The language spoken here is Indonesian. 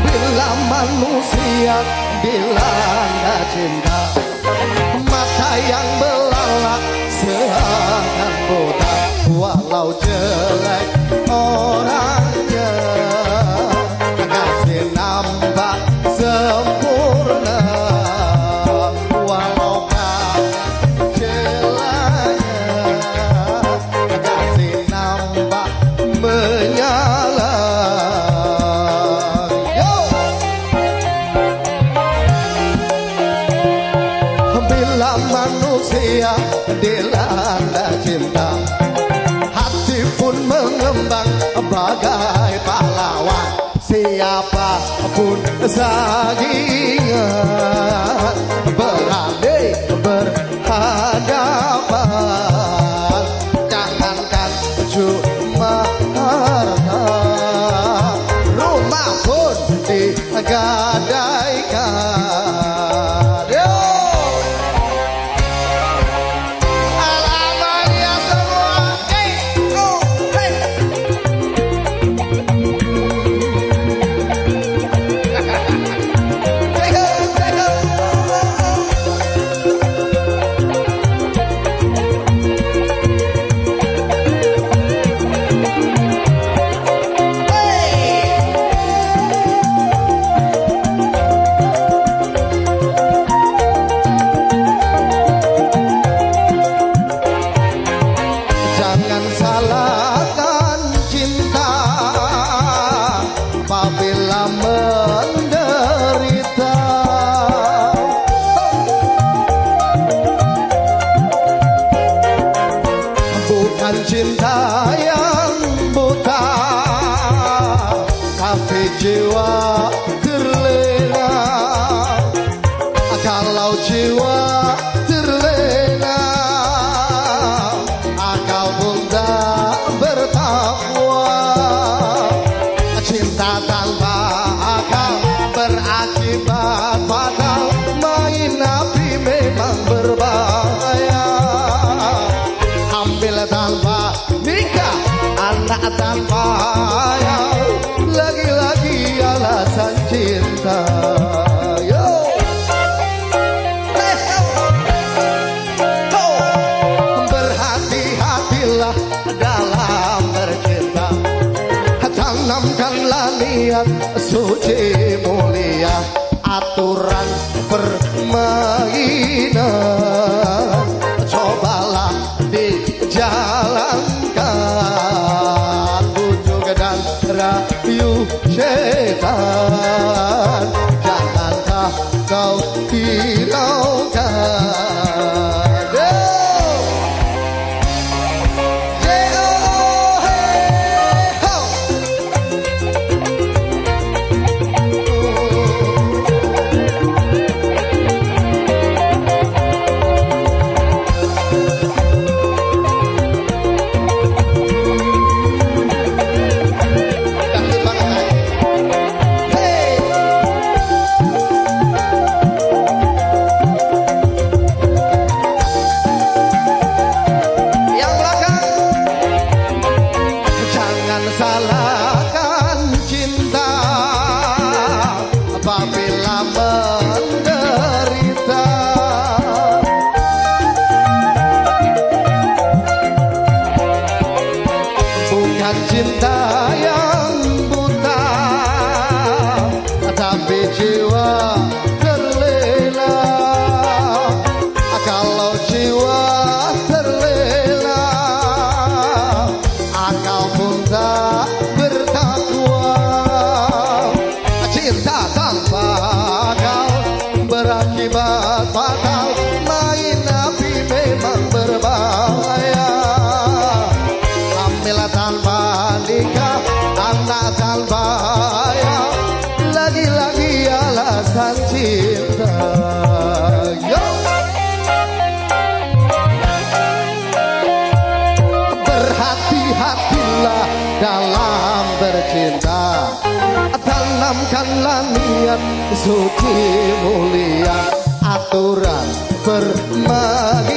Bila manusia dilanda cinta Mata yang belalak seakan bodoh manusia dilanda cinta. Hati pun mengembang bagai pahlawan. Siapapun saingan Berani jiwa terlena. Kalau jiwa terlena Akal pun tak bertakwa. Cinta tanpa akal berakibat fatal. Main api memang berbahaya. Ambil tanpa nikah Anak tanpa ayah Tanamkanlah niat suci mulia Aturan permainan. Cobalah dijalankan. Bujuk dan rayu setan Jay. Lagi-lagi alasan cinta. Yo! Berhati-hatilah dalam bercinta. Tanamkanlah niat suci mulia. Aturan permainan